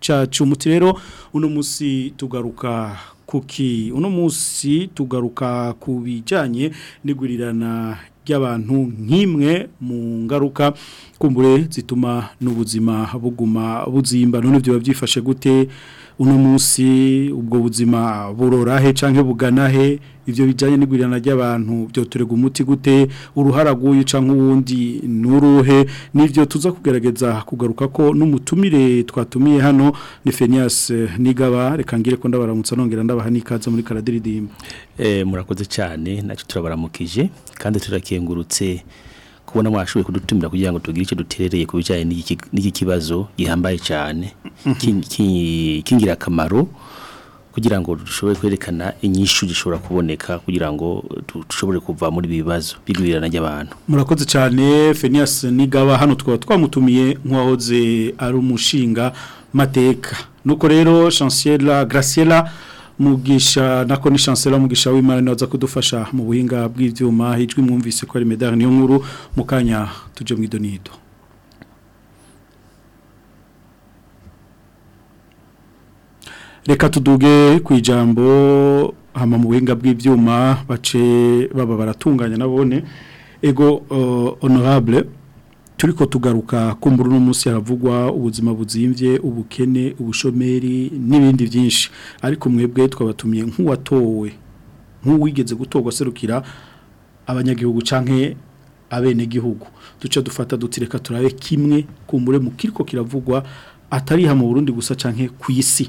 cacu muti rero uno musi tugaruka kuki uno musi tugaruka kubijanye nigurirana by'abantu nk'imwe mu ngaruka kumbure zituma n'ubuzima buguma buzimba none byo byifashe gute uno munsi ubwo buzima burora he canke bugana he ivyo bijanye n'igwirana ry'abantu byo turega umuti gute uruharaguye uca nk'uwundi nuruhe nivyo tuza kugerageza kugaruka ko n'umutumire twatumiye hano ni Fenias Nigaba reka ngire ko ndabaramutsa nongera ndabaha nikaza muri karadiridimba eh murakoze cyane nacu turabaramukije kandi turakengurutse kubona mwashoboye kudutumira kugira ngo tugire icyo duterereye ku bijyanye n'iki kibazo gihambaye cyane mm-hmm. k'ingirakamaro kugira ngo dushobore kwerekana inyishu gishobora kuboneka kugira ngo dushobore kuva muri ibi bibazo bigwirana ry'abantu murakoze cyane Phineas Nigaba hano twaba twamutumiye nk'uwahoze ari umushinga mateka nuko rero Chancellor Graciela mugisha nako ni chancellor mugisha w'imana naza kudufasha mu buhinga bw'ivyuma hijwi mwumvise ko ari medal niyo nkuru mukanya tuje mu idonido reka tuduge ku ijambo hama mu bw'ibyuma bace baba baratunganya nabone ego eh, honorable turi tugaruka kumburu uno yaravugwa ubuzima buzimbye ubukene ubushomeri n'ibindi byinshi ariko mwebwe twabatumye nk'uwatowe nk'uwigeze gutogwa serukira abanyagihugu canke abenegihugu duce dufata dutireka turabe kimwe kumbure mu kiriko kiravugwa atariha mu Burundi gusa canke ku isi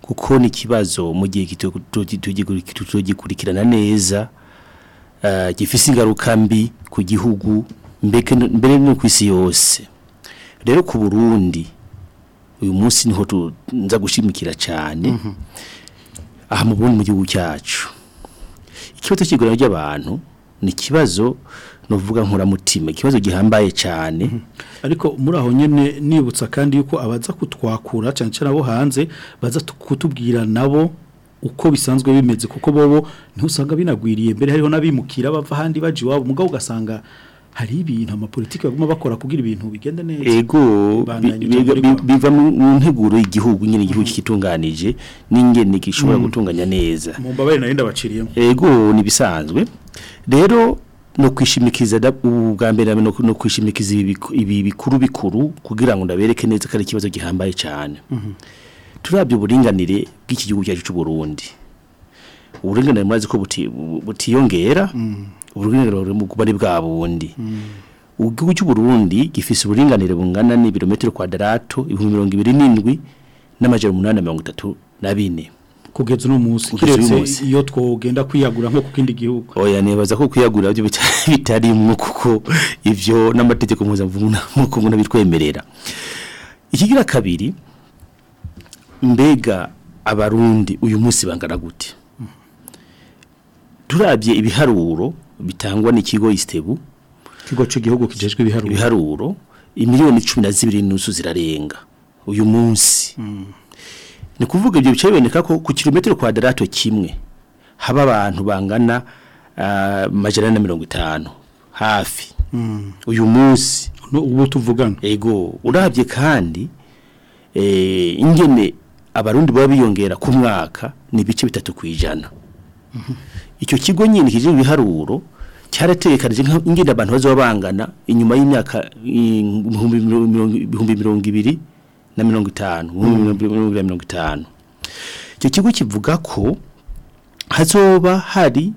kuko ni ikibazo mu gihe tugikurikirana neza Eh, gifise ingaruka mbi ku gihugu mbere no ku isi yose rero ku burundi uyu munsi niho tuza gushimikira cyane mhm. aha mu burundi mu gihugu cyacu ikibazo cy'igurana ry'abantu ni ikibazo nuvuga nkuramutima ikibazo gihambaye cyane mhm. ariko muri aho nyene nibutsa kandi yuko abaza kutwakura cyane cyane abo hanze baza kutubwira nabo uko bisanzwe bimeze kuko bobo ntusanga binagwiriye mbere hariho n'abimukira bava ahandi baje iwabo mugabo ugasanga hari ibintu amapolitiki baguma bakora kugira ibintu bigenda neza ego biva mu nteguro y'igihugu nyine igihugu mm. kitunganije n'ingene gishobora mm. gutunganya neza mu mbabare nari ndabaciriyemo ego ni bisanzwe rero no kwishimikiza ubu bwa mbere no kwishimikiza ibi bikuru bikuru kugira ngo ndabereke neza ko ari ikibazo gihambaye cyane mm -hmm. turabye uburinganire bw'iki gihugu cyacu cy'u Burundi uburinganire murazi ko butiyongera mm. uburinganire buri mu kuba ari bwa bundi mm. igihugu cy'u Burundi gifise uburinganire bungana n'ibirometero kwadrato ibihumbi mirongo ibiri n'indwi n'amajana umunani mirongo itatu na bine kugeza uno munsi kiretse iyo twogenda kwiyagura nko ku gihugu oya nibaza ko kwiyagura byo mu kuko ivyo n'amategeko mu n'amukumuno bitwemerera ikigira kabiri mbega abarundi uyu munsi bangana gute turabye ibiharuro bitangwa n'ikigo isitebu ikigo cy'igihugu kigejwe ibiharuro ibiharuro imiliyoni cumi na zibiri n'usu zirarenga uyu munsi hmm. ni kuvuga ibyo bice biboneka ko ku kilometero kwadarato kimwe haba abantu bangana ah, amajana na mirongo itanu hafi hmm. uyu munsi ubu tuvugana ego urabye kandi eh, ingene abarundi baba biyongera ku mwaka ni ibice bitatu ku ijana icyo kigo nyine kijya biharuro cyarategekanije ingenda abantu bazaba bangana inyuma y'imyaka ibihumbi mirongo ibiri na mirongo itanu mirongo itanu icyo kigo kivuga ko hazoba hari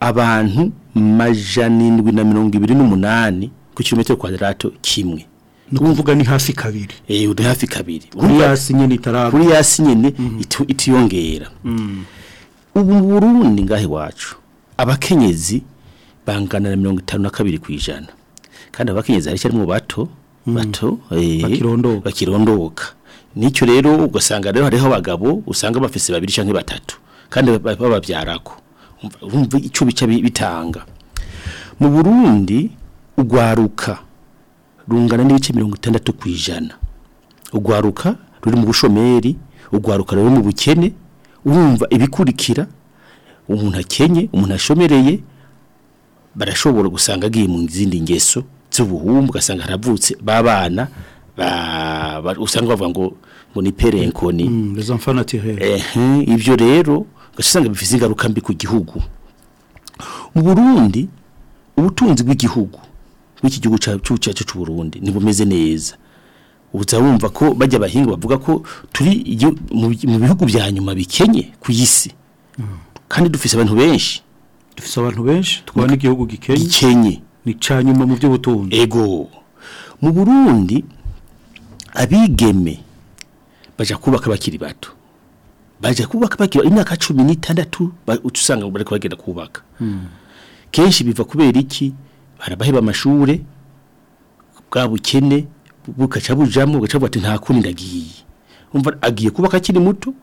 abantu majana indwi na mirongo ibiri n'umunani ku kilometero kwadrato kimwe ni ni hafi kabiri eee eh, ni hafi kabiri uriya si nyine itarara uriya si nyine mm-hmm. itiyongera mm. ubu Burundi ngahe wacu abakenyezi bangana na mirongo itanu kabiri ku ijana kandi abakenyezi hari cyarimo bato mm. bato eh, bakirondoka nicyo rero ugasanga rero hariho abagabo usanga bafise babiri cyangwa batatu kandi bababyarako urumva icyo bica bitanga mu burundi ugwaruka rungana n'ibice mirongo itandatu ku ijana ugwaruka ruri mu bushomeri ugwaruka ruri mu bukene urumva ibikurikira umuntu akenye umuntu ashomereye barashobora gusanga agiye mu zindi ngeso z'ubuhumbu ugasanga haravutse b'abana usanga bavuga ngo ngo ni perenkoni mm, ibyo rero ugasanga bifite ingaruka mbi ku gihugu mu burundi ubutunzi bw'igihugu w'iki gihugu cyacu cy'u Burundi ntibumeze neza ubuza wumva ko bajya abahinga bavuga ko turi mu bihugu bya nyuma bikenye ku isi kandi dufise abantu benshi dufise abantu benshi twaba igihugu gikenye gikenye ni cya mu by'ubutunzi ego mu burundi abigeme bajya kubaka bakiri bato bajya kubaka bakiri imyaka cumi n'itandatu usanga bariko bagenda kubaka hmm. kenshi biva kubera iki barabaheba amashure bwa bukene bukaca bujamo bugaca bati nta kundi ndagiye umva agiye kuba kakiri muto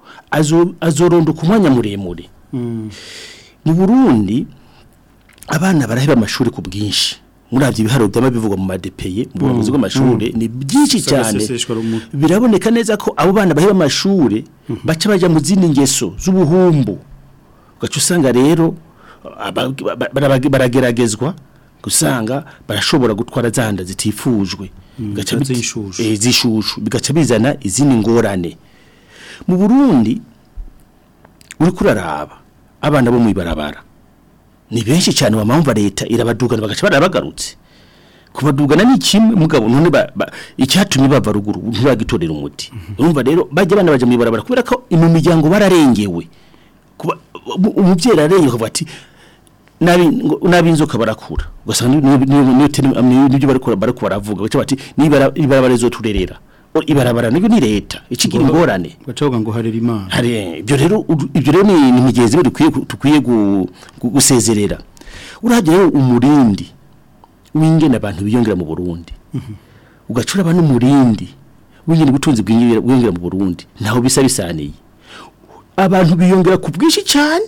azorondoka umwanya muremure mm. mu burundi abana baraheba amashuri ku bwinshi murabye ibiharo byaba bivugwa mu madepeye mu buyobozi mm. bw'amashuri mm. ni byinshi cyane biraboneka neza ko abo bana baheba amashuri mm-hmm. baca bajya mu zindi ngeso z'ubuhumbu ugaca usanga rero barageragezwa gusanga barashobora gutwara zanda zitifujwe mm, eh, zishushu bigaca bizana izindi ngorane mu burundi uri kuraraba abana bo mu barabara ni benshi cyane wamamva leta irabadugana bagaca bagarutse kubadugana ni kimwe mugabo none icyatumye bava ruguru ntibagitorera umuti mhm. urumva rero bajya abana baje mu ibarabara kubera ko mu miryango bararengewe umubyeyi ararengewe ati n'ab'inzoka barakura ugasanga n'ibyo barakura baravuga baca bati n'ibarabara izoturerera ibarabara niyo ni leta ikigira ingorane bacavuga ngo harera imana ibyo rero ibyo rero ni imigezi dukwiye dukwiye gusezerera urahagera rero umurindi w'ingene abantu biyongera mu Burundi ugacura abantu umurindi w'ingene ubutunzi bwiyongera mu Burundi ntaho bisa bisaniye abantu biyongera ku bwinshi cyane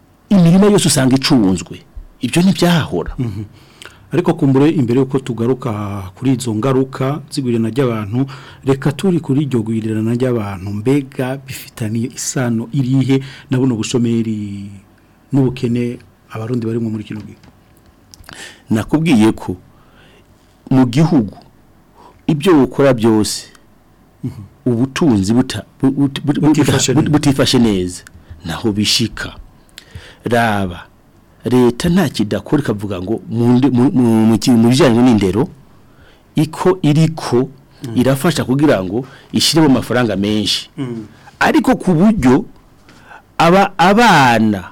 imirima yose usanga icunzwe ibyo ntibyahahora mhm. ariko kumbure imbere yuko tugaruka kuri izo ngaruka zigwirana ry'abantu reka turi kuri iryo gwirirana ry'abantu mbega bifitaniye isano irihe na buno bushomeri n'ubukene abarundi barimo muri kino gihe nakubwiye ko mu gihugu ibyo ukora byose mhm. ubutunzi butifashe neza naho bishika raba leta nta kidakora ikavuga ngo mu mu bijyanye n'indero iko iriko mm. irafasha kugira ngo ishyiremo amafaranga menshi mm. ariko ku buryo aba abana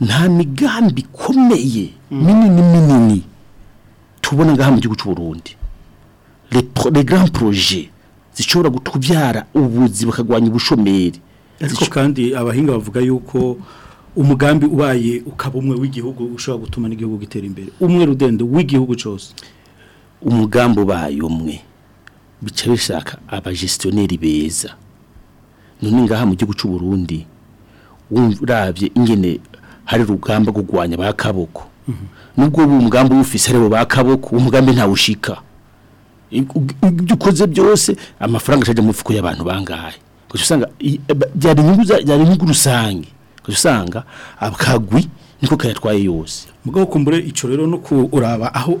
nta migambi ikomeye hmm. minini minini tubona ngaha mu gihugu cy'u Burundi les grands projets zishobora kubyara ubuzi bakagwanya ubushomeri ariko kandi abahinga bavuga yuko umugambi ubaye ukaba umwe w'igihugu ushobora gutuma n'igihugu gitera imbere umwe rudende w'igihugu cyose umugambi ubaye umwe bica bishaka abajestioneri beza none ngaha mu gihugu cy'u Burundi urabye ingene hari rugamba kugwanya bakaboko mhm. nubwo umugambi w'ufise aribo bakaboko umugambi ntawushika ibyo ukoze byose amafaranga ajya mu mifuko y'abantu bangahe gusa usanga byari inyungu rusange usanga akagwi niko kayatwaye yose mugabo kumbure ico rero no kuraba aho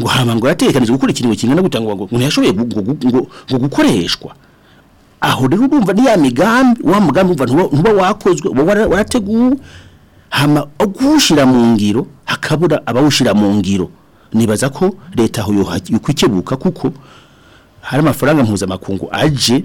ngo hama ngo aratekanije gukora ikintu kingana gutanga ngo umuntu yashoboye ngo gukoreshwa aho rero urumva ni ya migambi wa mugambi umva ntuba wakozwe warateguwe hama gushira mu ngiro hakabura abawushira mu ngiro nibaza ko leta aho yokwikebuka kuko hari amafaranga mpuzamakungu aje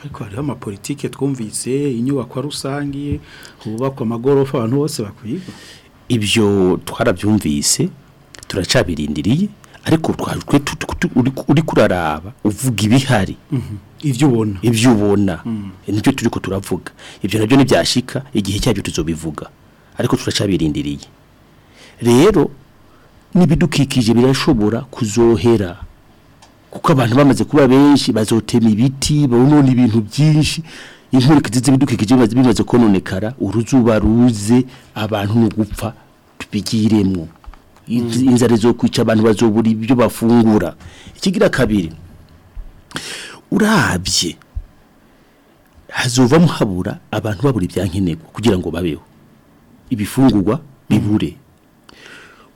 ariko hariho amapolitike twumvise inyubako rusange hubakwa amagorofa abantu bose bakwiga ibyo twarabyumvise turacabirindiriye ariko uri kuraraba uvuga ibihari mhm. ibyo ubona ibyo ubona mhm. nibyo turi ko turavuga ibyo nabyo ntibyashika igihe cyabyo tuzobivuga ariko turacabirindiriye rero n'ibidukikije birashobora kuzohera kuko abantu bamaze kuba benshi bazotema ibiti bonona ibintu byinshi inkurikije z'ibidukikije bimaze kononekara uruzuba ruze abantu no gupfa tubigiremwo mm. inzara zo kwica abantu bazobura ibyo bafungura ikigira kabiri urabye hazovamo habura abantu babura ibyankenerwa kugira ngo babeho ibifungurwa bibure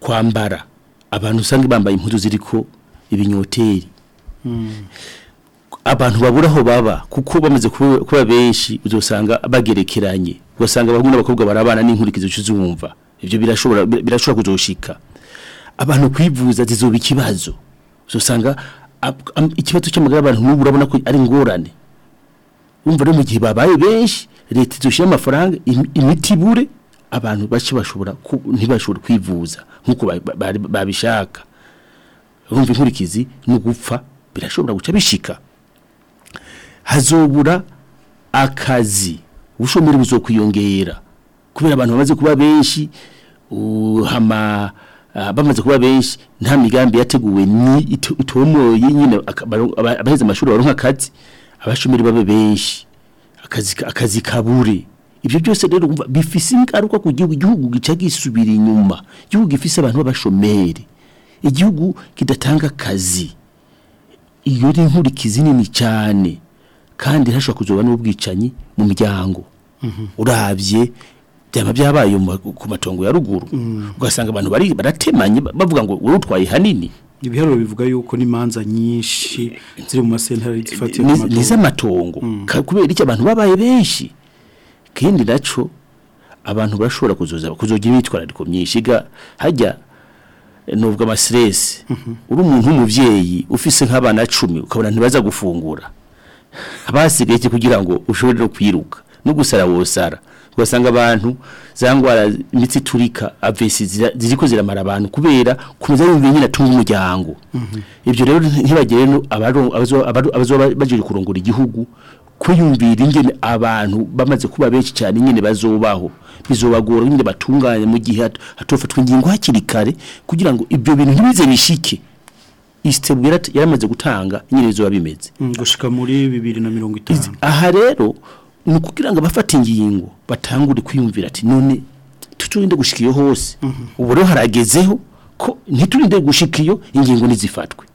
kwambara abantu usange bambaye impuzu ziriko ibinyoteri Hmm. abantu baburaho baba kuko bameze kuba benshi uzasanga bagerekeranye ugasanga abahungu n'abakobwa barabana n'inkurikizo cy'uzumva ibyo birashobora birashobora kuzoshika abantu kwivuza zizoba ikibazo uzasanga ikibazo cy'amagara abantu n'ubu urabona ko ari ingorane wumva rero mu gihe babaye benshi leta izoshira amafaranga imiti bure abantu bake bashobora ntibashobora kwivuza nk'uko babishaka urumva inkurikizi no gupfa birashobora guca bishika hazobura akazi ubushomeri buzokwiyongera kubera abantu bamaze kuba benshi uhama ah, bamaze kuba benshi nta migambi yateguwe ni itomoye nyine abaheze amashuri baronka akazi abashomeri babe benshi akazi akazi kabure ibyo byose rero bifise ingaruka ku gihugu igihugu gica gisubira inyuma igihugu gifise abantu b'abashomeri igihugu kidatanga akazi iyo uri inkurikizi nini cyane kandi hashobora kuzuba n'ubwicanyi mu miryango mhm. urabye byaba byabaye ku matongo ya ruguru mhm. ugasanga abantu bari baratemanye bavuga ngo urutwaye hanini ibiharuro bivuga yuko n'imanza nyinshi ziri mu masentare zifatiye ni iz'amatongo mm. kubera icyo abantu babaye benshi kandi nacyo abantu bashobora barashobora kuzogira imyitwarariko myinshi hajya nubwo amasiresi uri umuntu w'umubyeyi ufise nk'abana cumi ukabona ntibaza gufungura basigaye kugira ngo ushobore no kwiruka no gusara wosara ugasanga abantu za ndwara imitsi iturika avesi ziriko ziramara abantu kubera kunoza yumva nyine atunga umuryango ibyo rero ntibagire abazoba bagiye kurongora igihugu kuyumvira yumvira ingene abantu bamaze kuba benshi cyane nyine bazobaho bizobagora nyine batunganye mu gihe hatofatwa ingingo hakiri kare kugira ngo ibyo bintu ntibize bishike isitebwira yaramaze gutanga nyine bizoba bimeze mm, gushika muri 2050 aha rero ni kugira ngo abafata ingingo batangure kwiyumvira ati none tuturinde gushika iyo hose mm-hmm. ubu rero haragezeho ko ntiturinde gushika iyo ingingo nizifatwe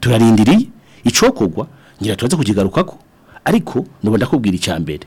turarindiriye icokogwa ngira turaza kukigarukako ariko nubu ndakubwira icya mbere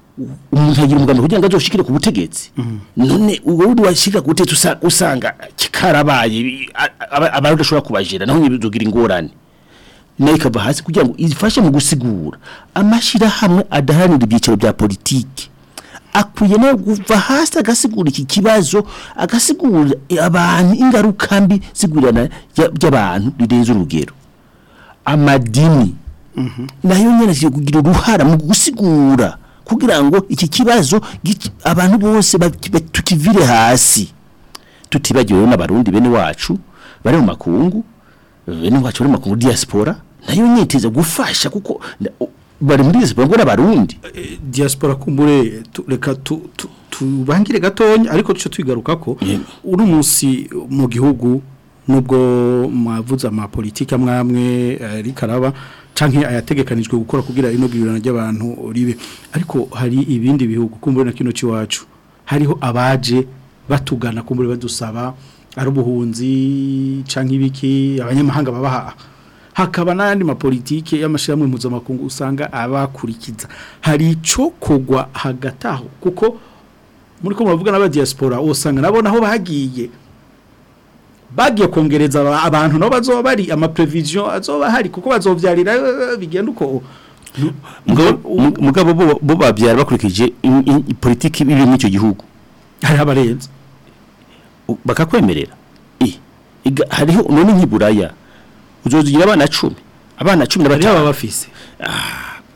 umuntu agira umugambi kugira ngo azoshikire ku butegetsi mm. none wowe washika ku usanga kikarabaye abantu bashobora kubajira naho nyibizugira ingorane nayo hasi kugira ngo izifashe mu gusigura amashyirahamwe adaharanira ibyiciro bya politiki akwiye no kuva hasi agasigura iki kibazo agasigura abantu ingaruka mbi zigurirana by'abantu rirenze urugero amadini mm-hmm. nayo nyine kugira uruhara mu gusigura kugira ngo iki kibazo abantu bose tukivire hasi tutibagiwe n'abarundi bene wacu bari mu makungu bene wacu bari mu makungu diaspora nayo nyiteze gufasha kuko bari muri diaspora ngo n'abarundi eh, eh, diaspora kumbure reka tubangire gatonya ariko tuce tubigaruka ko uri munsi mu gihugu nubwo mwavuze amapolitike amwamwe eh, rikaraba canke ayategekanijwe gukora kugira inogirana ry'abantu ribe ariko hari ibindi bihugu kumbure na kino ciwacu hariho abaje batugana kumbure badusaba ari ubuhunzi canke ibiki abanyamahanga babaha hakaba n’andi ma n'ayandi mapolitike y'amashirahamwe mpuzamakungu usanga abakurikiza hari ico kugwa hagataho kuko muri ko muravuga n'abadiaspora usanga nabo naho bagiye bagiye kongereza abantu nabo bazoba bari amaprevision azoba hari kuko bazovyarira eh, eh, bigenda uko mugabo bo babyara bakurikije politiki biri muri icyo gihugu hari abarenze bakakwemerera hariho none nk'iburaya uzogira abana cumi abana cumi na batanu bafise ah.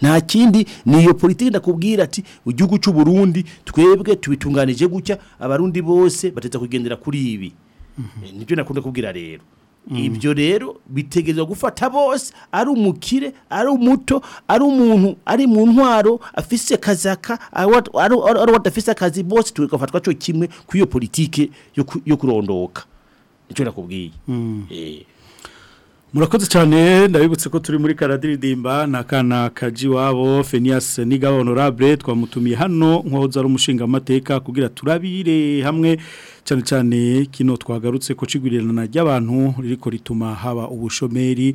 nta kindi ni iyo politiki ndakubwira ati igihugu cy'u Burundi twebwe tubitunganije gutya abarundi bose bateza kugendera kuri ibi mhm. nibyo nakunda kubwira rero mhm. ibyo rero bitegereza gufata bose ari umukire ari umuto ari umuntu ari mu ntwaro afise kazaka ari wadafise akazi bose tugafatwa cyo kimwe ku iyo politike yo kurondoka nicyo nakubwiye mhm. eh. murakoze cyane ndabibutse ko turi muri karadiridimba na kana kaji wabo Fenias Nigaba honorable twamutumiye hano nkohoza ari umushinga umushingamateka kugira turabire hamwe cyane cyane kino twagarutse ko cigwirirana ry'abantu ririko rituma haba ubushomeri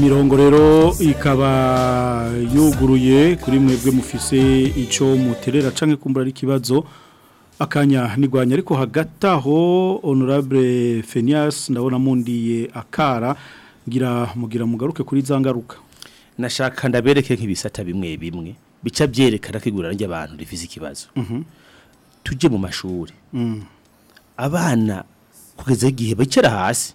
mirongo rero ikaba yuguruye kuri mwebwe mufise icyo muterera canke kumbura ari ikibazo akanya ntigwanya ariko hagati aho honorable fenias ndabona mundiye akara ngira mugira mugaruke kuri za ngaruka nashaka ndabereke nk'ibisata bimwe bimwe bica byerekana ko igurana ry'abantu rivize ikibazo mhm. tujye mu mashuri mm. abana kugeza igihe bicara hasi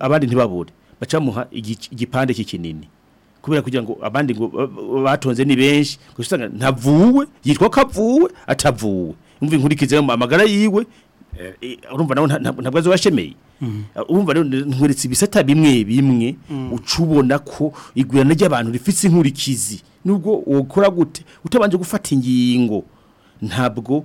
abandi ntibabure bacamuha igipande cy'ikinini kubera kugira ngo abandi ngo batonze ni benshi gusanga ntavuwe yitwa ko avuwe atavuwe umva inkurikize amagara yiwe urumva nawe ntabwo azi urumva rero nkweretse ibisata bimwe bimwe ucubona ko igurana ry'abantu rifite inkurikizi nubwo ukora gute utabanje gufata ingingo ntabwo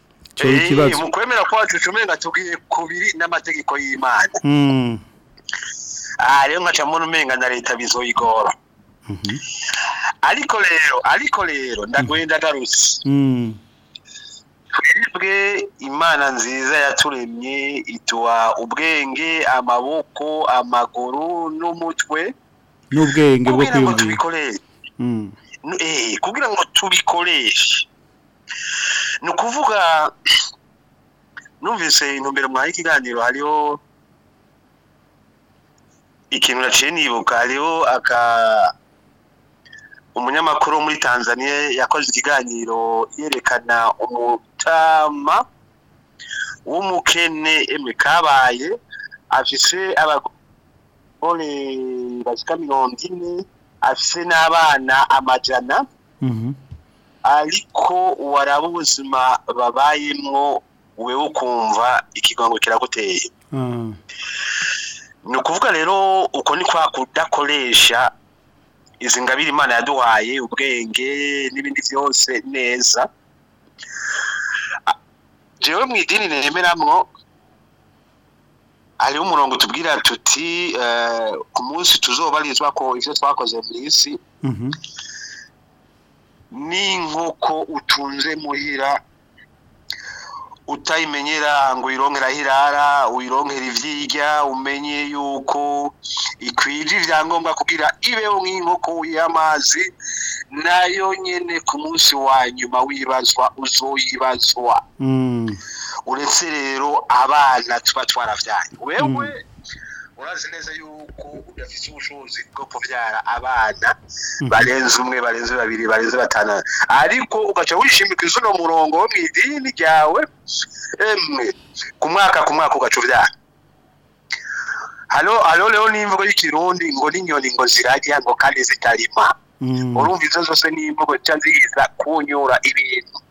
eh, mu kwemera kwacu umenga tugiye ku biri n'amategeko y'imana hmm. aha rero nkacamo n'umenga na leta bizoyigora mhm. ariko rero ariko rero ndagwenda hmm. garutse hmm. twebwe imana nziza yaturemye iduha ubwenge amaboko amaguru n'umutwe n'ubwenge bwo kwiyumvira hmm. eh, kugira ngo tubikoreshe ni ukuvuga numvise intumbero mwaha ikiganiro hariho ikintu naciye nibuka hariho aka umunyamakuru muri tanzania yakoze ikiganiro yerekana umuntu rutama w'umukene emwe kabaye afise abagore bashyika mirongo ine afise n'abana amajana mhm. ariko waraba ubuzima babayemo wewe ukumva ikigango kiraguteye ah. ni ukuvuga rero uko ni kwa kudakoresha izi ngabire imana yaduhaye ubwenge n'ibindi byose neza jewe mu idini nemeramwo hariho umurongo tubwira tuti eh, ku munsi tuzobarizwa ko ibyo twakoze mu isi mhm. ni inkoko utunze muhira utayimenyera ngo uyironkere aho irara uyironkere ibyirya umenye yuko ikwije ibyangombwa kugira ibeho nk'inkoko y'amazi nayo nyine ku munsi wa nyuma wibazwa uzoyibazwa mm. uretse rero abana tuba twarabyanye wewe mm. urazi neza yuko udafite ubushobozi bwo kubyara abana mhm. barenze umwe barenze babiri barenze batanu ariko ugaca wishimika izuno murongo wo mu idini ryawe emwe ku mwaka ku mwaka ugaca ubyara hano hano rero n'imvugo y'ikirundi ngo n'inyoni ngo zirajya ngo kandi zitarima mhm. urumva izo zose n'imvugo zica ziza kunyura ibintu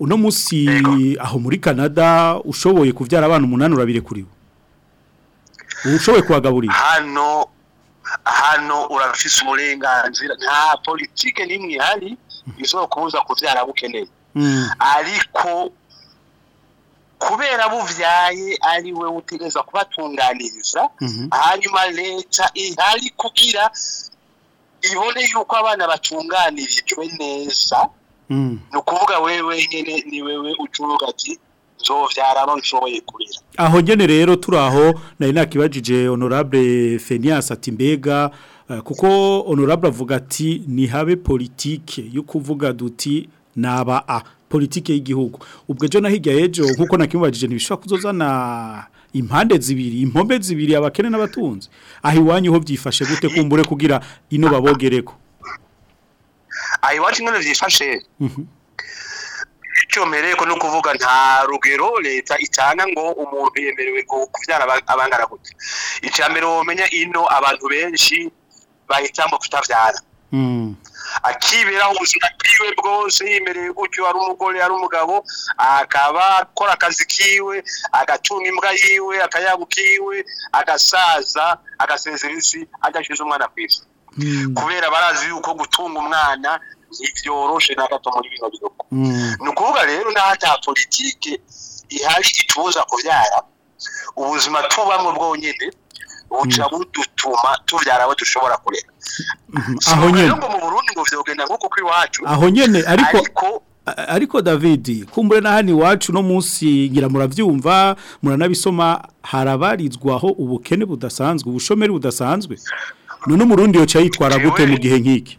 uno munsi aho muri canada ushoboye kubyara abana umunani urabirekuriwe uba ushoboye hano hano urafise uburenganzira nta politike n'imwe ihari ishobora kubuza kubyara bukeneye hmm. ariko kubera bubyaye ari we utegereza kubatunganiriza hmm. hanyuma leta ihari kugira ibone yuko abana batunganirijwe neza hmm. ni ukuvuga wewe nyine ni wewe ucuruga ati zovyara banshoboye kurira aho nyene rero turaho nari nakibajije honorable Fenias ati mbega eh, kuko honorable avuga ati ni habe politique yo duti naba a politike y'igihugu ubwo ejo na hirya ejo nkuko nakimubajije ntibishobora kuzozana impande zibiri impombe zibiri abakene n'abatunzi aho iwanyu byifashe gute kumbure kugira ino babogereko aho iwacu nyine byifashe mhm. icyo mpereko ni ukuvuga nta rugero leta itanga ngo umuntu yemerewe kubyara abangana gutya icya mbere wamenya ino abantu benshi bahitamo kutabyara hmm. akibera ubuzima bwiwe bwose yemerewe gutyo ari umugore ari umugabo akaba akora akazi kiwe agatunga imbwa yiwe akayabu kiwe agasaza agasezera isi umwana ku isi hmm. kubera barazi yuko gutunga umwana ntivyoroshe na gato muri bino bihugu mm. ni ukuvuga rero n'ata politike ihari icuza kuvyara ubuzima tubamwe bwonyene buca mm. budutuma tuvyara abo dushobora kurera mm-hmm. aho nyene ngo mu Burundi ngo vyogenda nkuko kuri wacu aho nyene ariko ariko David kumbure na hani wacu no munsi ngira muravyumva muranabisoma harabarizwaho ubukene budasanzwe ubushomeri budasanzwe none umurundi yo cyayitwara gute mu gihe nkiki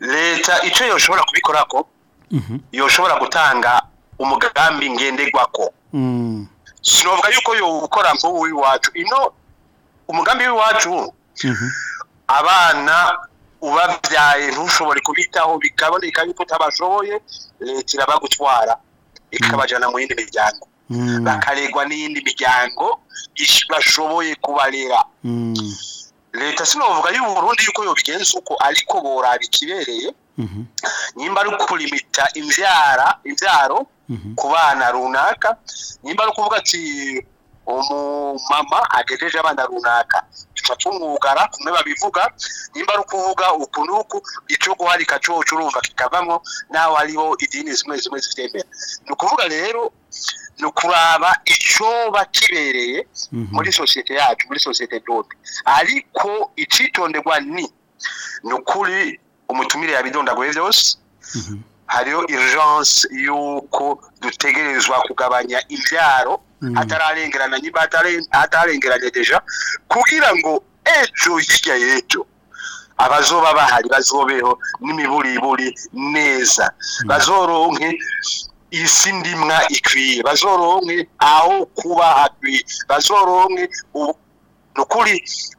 leta icyo yashobora kubikora ko yoshobora gutanga umugambi ko sinovuga yuko yowukora mvubu w'iwacu ino umugambi w'iwacu mhm. abana ubabyaye ntushobore kubitaho bikaboneka yuko utabashoboye leta irabagutwara ikabajyana mu yindi miryango mm. bakaregwa n'iyindi miryango bashoboye kubarera mm. leta sinovuga y'uburundi yuko yobigenza uko ariko boraba ikibereye Mm-hmm. nimba ari ukurimita imbyara imbyaro mm-hmm. kubana runaka nyimba ari ukuvuga ati umumama agejeje abana runaka duca tumwugara kumwe babivuga nyimba ari ukuvuga uku n'uku icyo guharika cyo urumva kikavamo nawe ariho idini zimwe zimwe zitemera ni ukuvuga rero ni ukuraba icyoba kibereye mm-hmm. muri sosiyete yacu muri sosiyete dodo ariko icyitonderwa ni ni ukuri umutumire yabidondaguye byose mhm. hariho urgence y'uko dutegerezwa kugabanya ibyaro mhm. atararengerana niba atararengeranye deja kugira ngo ejo hirya y'ejo abazoba bahari bazobeho n'imiburiburi neza mhm. bazoronke isi ndimwa ikwiye bazoronke aho kuba hakwiye bazoronke nukuri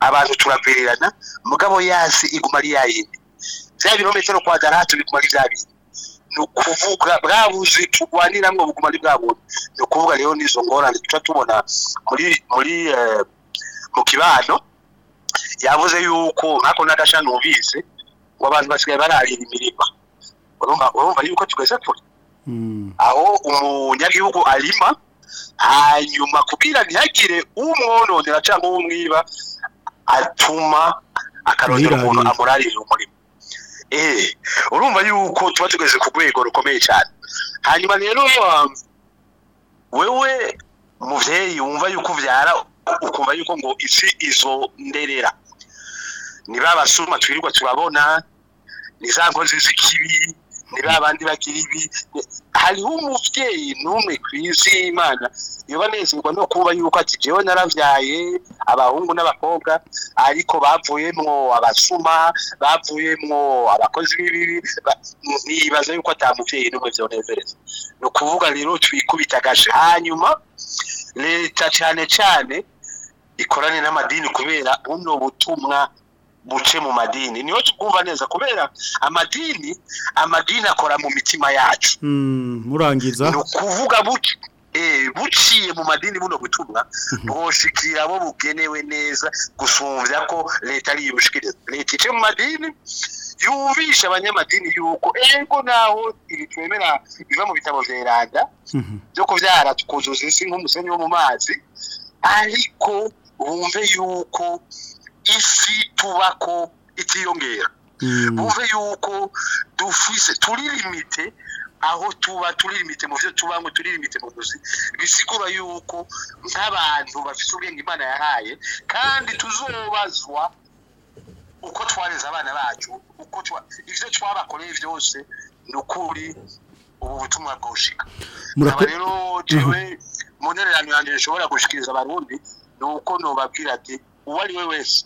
abantu turagwirirana mugabo yasi iguma yayindi bya birometero kwa garatu bikumariza abiri nukuvuga bwabuzi tugwaniramwe buguma ari bwabonye nukuvuga rero nizo ngorane tuca tubona muri muri eh, mu kibano yavuze yuko nkako nagasha numvise wabantu basigaye bararira imirima urumva urumva yuko tugeze kure mm. aho umunyagihugu alima hanyuma kugira ntihagire umwononera cyangwa umwiba atuma akarondera umuntu amurarira umurimo eee eh, urumva yuko tuba tugeze ku rwego rukomeye cyane hanyuma rero um, wewe mubyeyi wumva yuko ubyara ukumva yuko ngo isi izo nderera ni ba basuma twirirwa turabona ni za nkozi z'ikibi ni ba bandi bagira ibi hariho umubyeyi n'umwe ku isi y'imana iyo banezerwa no kuba yuko ati jewe narabyaye abahungu n'abakobwa ariko bavuyemo abasuma bavuyemo abakozi b'ibibi nibaza yuko atamubyeyi n'umwe vyonezereza ni ukuvuga rero twikubita agashe hanyuma leta cyane cyane ikorane n'amadini kubera buno butumwa buce mu madini niyo tugumva neza kubera amadini amadini akora mu mitima yacu hmm, murangiza ni ukuvuga eh, buciye mu madini buno butumwa mhm. bwoshikira abo bugenewe neza gusumbya ko leta ari ibushikiriza leta ice mu madini yumvisha abanyamadini yuko ego naho ibi biva mu bitabo vya iranda byo mhm. kuvyara kuzuza isi nk'umusenyi wo mu mazi ariko bumve yuko isi tuba ko itiyongera buve yuko dufise turi limite aho tuba turi limite mu byo tubamo turi limite mu guzi bisigura yuko nk'abantu bafite ubwenge imana yahaye kandi tuzobazwa uko twareze abana bacu uko ibyo twabakoreye byose ni ukuri ubu butumwa bwushika rero jewe mu ntererano yanjye nshobora gushikiriza abarundi ni uko nubabwira ati uwo ari we wese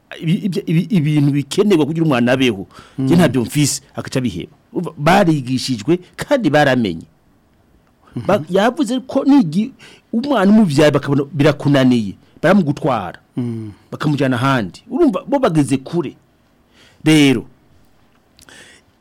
ibintu bikenerwa kugira umwana abeho hmm. ntabyo mfise akaca biheba barigishijwe kandi baramenye yavuze ko umwana umubyaye bakabona birakunaniye baramugutwara hmm. bakamujyana ahandi urumva bo bageze kure rero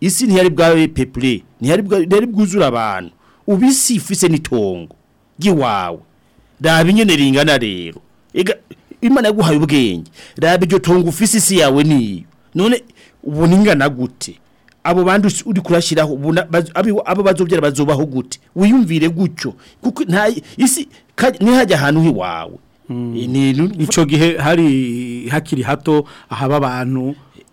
isi ntiyari bwawe pepure ntiyari bwuzura abantu ubisi ifise n'itongo ry'iwawe raba inyene ringana rero imana yaguhaye ubwenge raba iryo tongo ufise isi yawe niyo none ubu ningana gute abo bandi uri kurashyiraho abo bazobyara bazubaho gute wiyumvire gutyo kuko isi ntihajya ahantu h'iwawe hmm. icyo gihe hari hakiri hato ahaba abantu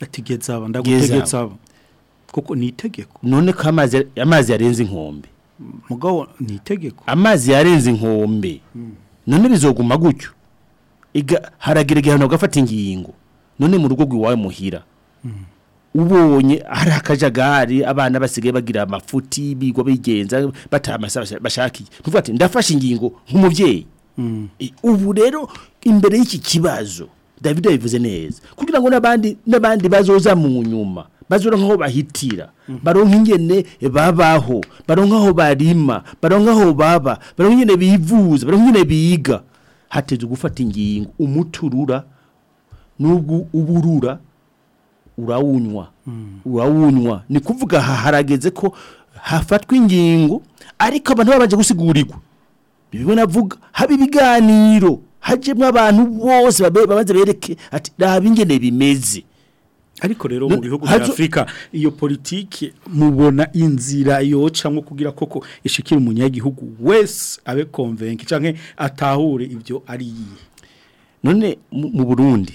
atigeze aba ndagutegetse aba kuko ni itegeko none ko amazi yarenze inkombe mugabo ni itegeko amazi yarenze inkombe hmm. none bizoguma gutyo haragira igihano gafata ingingo none mu rugo rw'iwawe muhira hmm. ubonye ari akajagari abana basigaye bagira amafuti bigwa bigenza bashakiye ntuvuga ati ndafashe ingingo nk'umubyeyi mm. eh, ubu rero imbere y'iki kibazo david yabivuze neza kugira ngo n'abandi n'abandi bazoza mu nyuma bazura nk'aho bahitira mm. baronka ingene babaho baronka aho barima baronka aho baba baronka ingene bivuza baronka ingene biga hateze gufata ingingo umuturura n'ubwo uburura urawunywa urawunywa ni kuvuga harageze ko hafatwa ingingo ariko abantu babanje gusigurirwa bimwe navuga haba ibiganiro hajemo abantu bose babanza bereke ati raba ingene bimeze ariko rero mu bihugu bya Afrika iyo politiki mubona inzira yocamwe kugira koko ishikira umunyagihugu wese abe convenke canke atahure ibyo ari none mu Burundi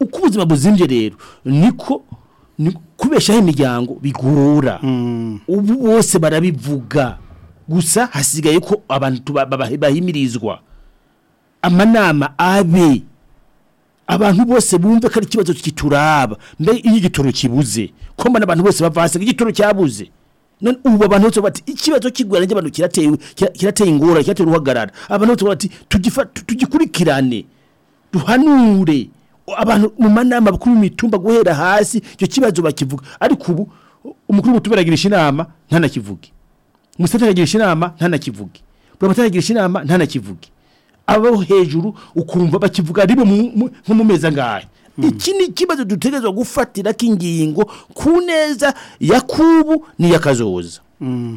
uko ubuzima buzimbye rero niko kubeshaho imiryango bigora mm. ubu bose barabivuga gusa hasigaye ko abantu bahimirizwa amanama abe abantu bose bumve ko ari ikibazo kituraba mbere iyo igitoro kibuze komba abantu bose bava hasi igitoro cyabuze none ubu abantu bose bati ikibazo kigwara n'abantu kirateye kirateye kirateye uruhagarara abantu bose bati tugikurikirane duhanure abantu mu manama bakuru mitumba guhera hasi icyo kibazo bakivuga ariko ubu umukuru w'ubutumire agirisha inama ntanakivuge umusatire agirisha inama ntanakivuge buramatire agirisha inama ntanakivuge abo hejuru ukumva bakivuga ribe nko mu meza ngahe hmm. iki ni ikibazo dutegerezwa gufatira k'ingingo ku neza ya kubu n'iya hmm.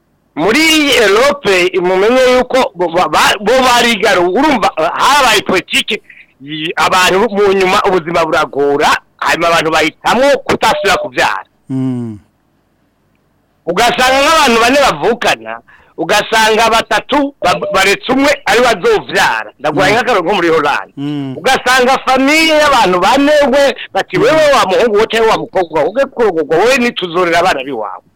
muri erope mumenye yuko bo barigara urumva habaye politiki abantu mu nyuma ubuzima buragora hanyuma abantu bahitamo kutasubira kubyara mm. ugasanga nk'abantu bane bavukana ugasanga batatu baretse umwe ari bazovyara ndaguhaye mm. nk'akarongo muri Holland mm. ugasanga famiye y'abantu banegwe bati wewe mm. wa muhungu wote wa mukobwa we kurogorwa wewe nituzorera abana biwawe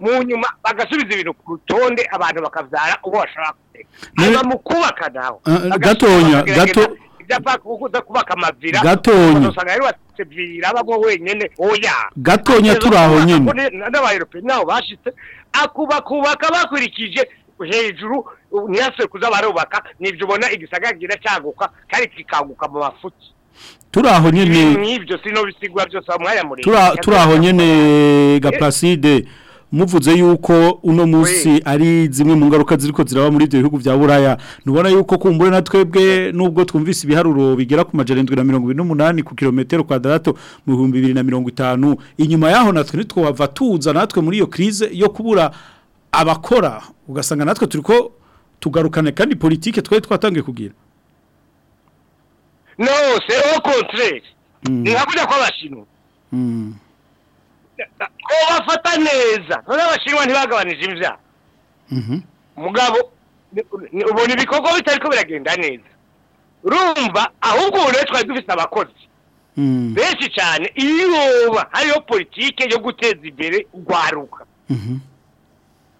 mu nyuma bagasubiza ibintu ku rutonde abantu bakabyara uwo bashaka kuteka hanyuma mu kubaka nawe eh, eh, gatonya gato ibyapa kukuza kubaka amavira gatonya usanga rero batebyira babo wenyene oya gatonya turaho nyene n'abayerope naho bashitse akuba bakurikije hejuru ntiyaswe kuza barubaka nibyo ubona igisagagira cyaguka kandi kikaguka mu mafuti turaho nyene mwivyo sino bisigwa byose amwayamure turaho nyene gaplacide muvuze yuko uno munsi ari zimwe mu ngaruka ziriko ziraba muri ibyo bihugu bya Buraya nubona yuko kumbure na twebwe nubwo twumvise ibiharuro bigera ku na majana 728 ku kilometero kwadrato mu itanu inyuma yaho natwe nitwo tuza natwe muri iyo crise yo kubura abakora ugasanga natwe turiko tugarukane kandi politike twari twatangiye kugira no sero contraire mm. mm. mm-hmm. ni hakurya kw'abashinwa ko bafata neza none abashinwa ntibagabanije ibyaha mugabo ubona ibikorwa bitari ko biragenda neza rumba ahubwo ubu twa twari dufite abakozi mm. benshi cyane iyo yoba hariyo politike yo guteza imbere urwaruka mm-hmm.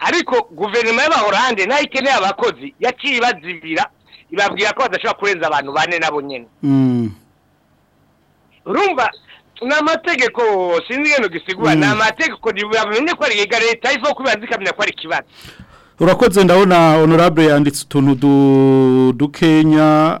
ariko guverinoma y'abahorande nayo ikeneye abakozi yaciye ibazibira ibabwira ko badashobora kurenza abantu bane nabo nyine urumva ni amategeko sinzi ingano gisigura ni amategeko bamenye ko ari yiga leta ivuga ko zikamenya ko ari ikibazo urakoze ndabona honorable yanditse utuntu dukenya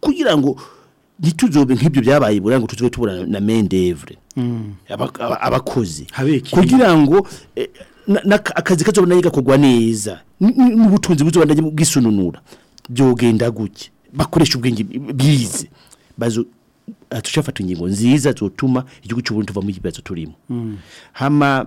kugira ngo ntituzobe nk'ibyo byabaye buriya ngo tuzobe tubura na mendevure mm. abakozi kugira ngo eh, akazi kazo nayo gakorwa neza n'ubutunzi buzo bwanjye bwisununura byogenda gutya bakoresha ubwenge bize bazo Uh, tujafata ingingo nziza zotuma igihugu cy'uburundi tuva mu kibazo turimo mm. hama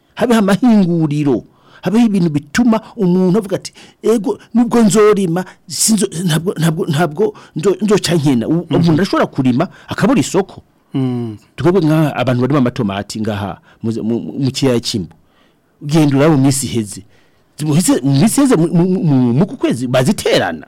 habeho amahinguriro habeho ibintu bituma umuntu avuga ati ego nubwo nzorima sinzo ntabwo ntabwo ntabwo nzoca nkena mhm. umuntu arashobora kurima akabura isoko mm. twebwe nka abantu barimo amatomati ngaha mu kiyaya cy'imbo ugenda uraba mu minsi iheze mu minsi iheze mu kwezi baziterana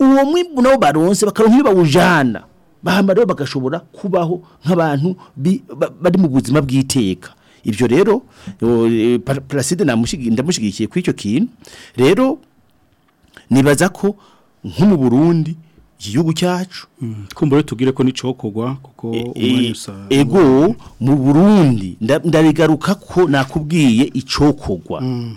uwo mwimbu nabo baronse bakaronka iyo bawujyana bahamba bagashobora kubaho nk'abantu bari mu buzima bw'iteka ibyo rero eh, paraside ndamushyigikiye kuri icyo kintu rero nibaza ko nko mu burundi igihugu cyacu twumva mm. tubwire ko n'icokogwa kuko eh, eh, ego mu burundi ndabigaruka ko nakubwiye icokogwa mm.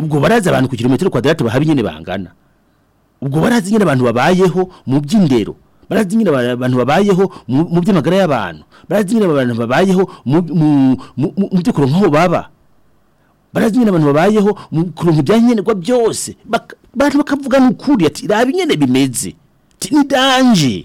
ubwo baraza abantu ku kilometero kwadarate bahaba nyine bangana ubwo barazi nyine abantu babayeho mu by'indero barazi nyine abantu babayeho mu by'amagara y'abantu barazi nyine abantu babayeho mu byo kuronkaho baba barazi nyine abantu babayeho mu kuronka ibyankenerwa byose abantu bakavuga n'ukuri ati raba nyine bimeze ni danje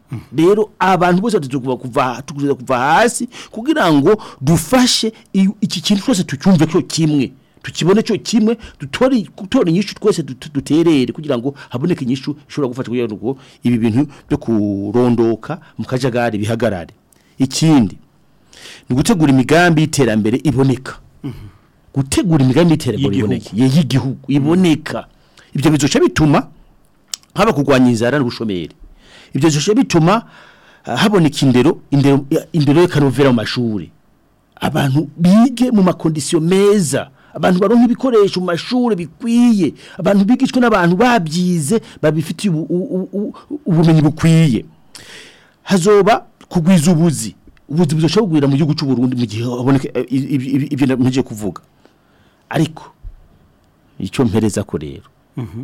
hmm. rero abantu bose bategerezwa kuva hasi kugira ngo dufashe iki kintu cyose tucyumve cyo kimwe tukibone cyo kimwe dutore gutora inyishu twese duterere kugira ngo haboneke inyishu ishobora gufashwa kugira ngo ibi bintu byo kurondoka mu kajagari bihagarare ikindi ni gutegura imigambi y'iterambere iboneka mm-hmm. gutegura imigambi y'iterambere iboneka y'igihugu mm-hmm. iboneka ibyo bizoca bituma haba kurwanya inzara n'ubushomeri ibyo bizoca bituma ah, haboneka indero indero y'ikanovera mu mashuri abantu bige mu makondisiyo meza abantu baronka ibikoresho mu mashuri bikwiye abantu bigishwe n'abantu babyize babifitiye ubumenyi bukwiye hazoba kugwiza ubuzi ubuzi buzoshobora kugwira mu gihugu cy'u Burundi mu gihe haboneka e, ibyo naje kuvuga ariko icyo mpereza ko rero mhm.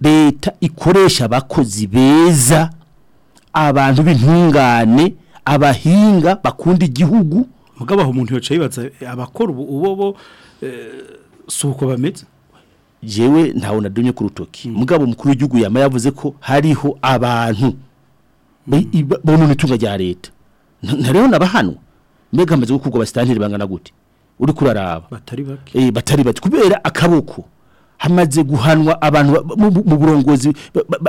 leta ikoresha abakozi beza abantu b'intungane abahinga bakunda igihugu mugabo aho umuntu yicaye yibatse abakora ubu bo eh, suko bameze Jewe ntawe nadumye ku rutoki hmm. mugabo mukuru w'igihugu yama yavuze ko hariho abantu hmm. bonona itunga rya leta ntareho nabahanwa mbega amaze gukurwa abasitanteri bangana gute uri kuraraba batari bake eh, batari bake kubera akaboko hamaze guhanwa abantu mu burongozi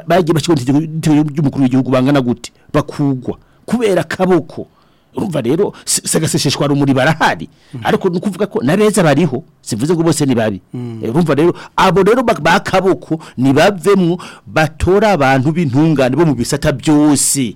bagiye bashyirwa mu itegeko ry'umukuru w'igihugu bangana gute bakugwa kubera akaboko urumva rero sagasesheshwa rumuri barahari ariko ni ukuvuga ko na reza bariho sivuze ngo bose ni babi mm. eh, urumva rero abo rero bakaboko ni bavemwo batora abantu b'intungane bo mu bisata byose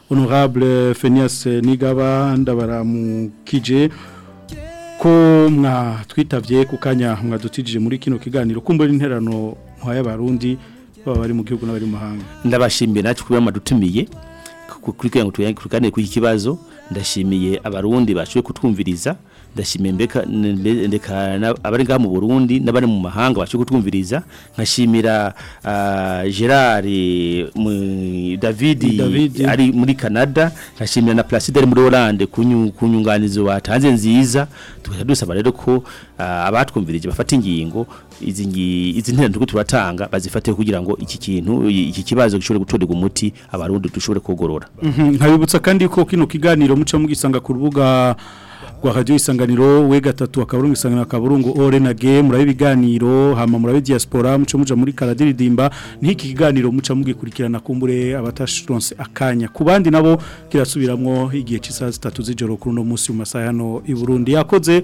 Honorable Phineas Nigaba ndabara mu kije ko mwatwitavye kukanya mwadutije muri kino kiganiro kumbura interano muhaye abarundi baba bari mu gihugu n'abari mu mahanga ndabashimiye natwe kuba madutumiye kugira ngo tuyange kuganire ku kibazo ndashimiye abarundi bashoboye kutwumviriza ndashimiye mbeka abari ngaha mu burundi n'abari mu mahanga bacu kutwumviriza nkashimira ah, gerard david ari muri canada nkashimira na placide ari muri oranje kunyunganizo nyunganizo batanze nziza tugahita dusaba rero ko ah, abatwumvirije bafata ingingo izi ntera turi turatanga bazifate kugira ngo iki kintu iki kibazo gishobore gutorerwa umuti abarundi dushobore kugorora mhm, nkabibutsa kandi ko kino kiganiro muca mugisanga ku rubuga rwa radio isanganiro we gatatu akaburungu isanganiro akaburungu ore na game murabiganiro hama murabe diaspora muco muja muri karadiridimba n'iki kiganiro muca mugikurikirana kumbure abatashronse akanya kubandi nabo kirasubiramwo igihe cisa zitatu z'ijoro kuri no munsi umasayano i Burundi yakoze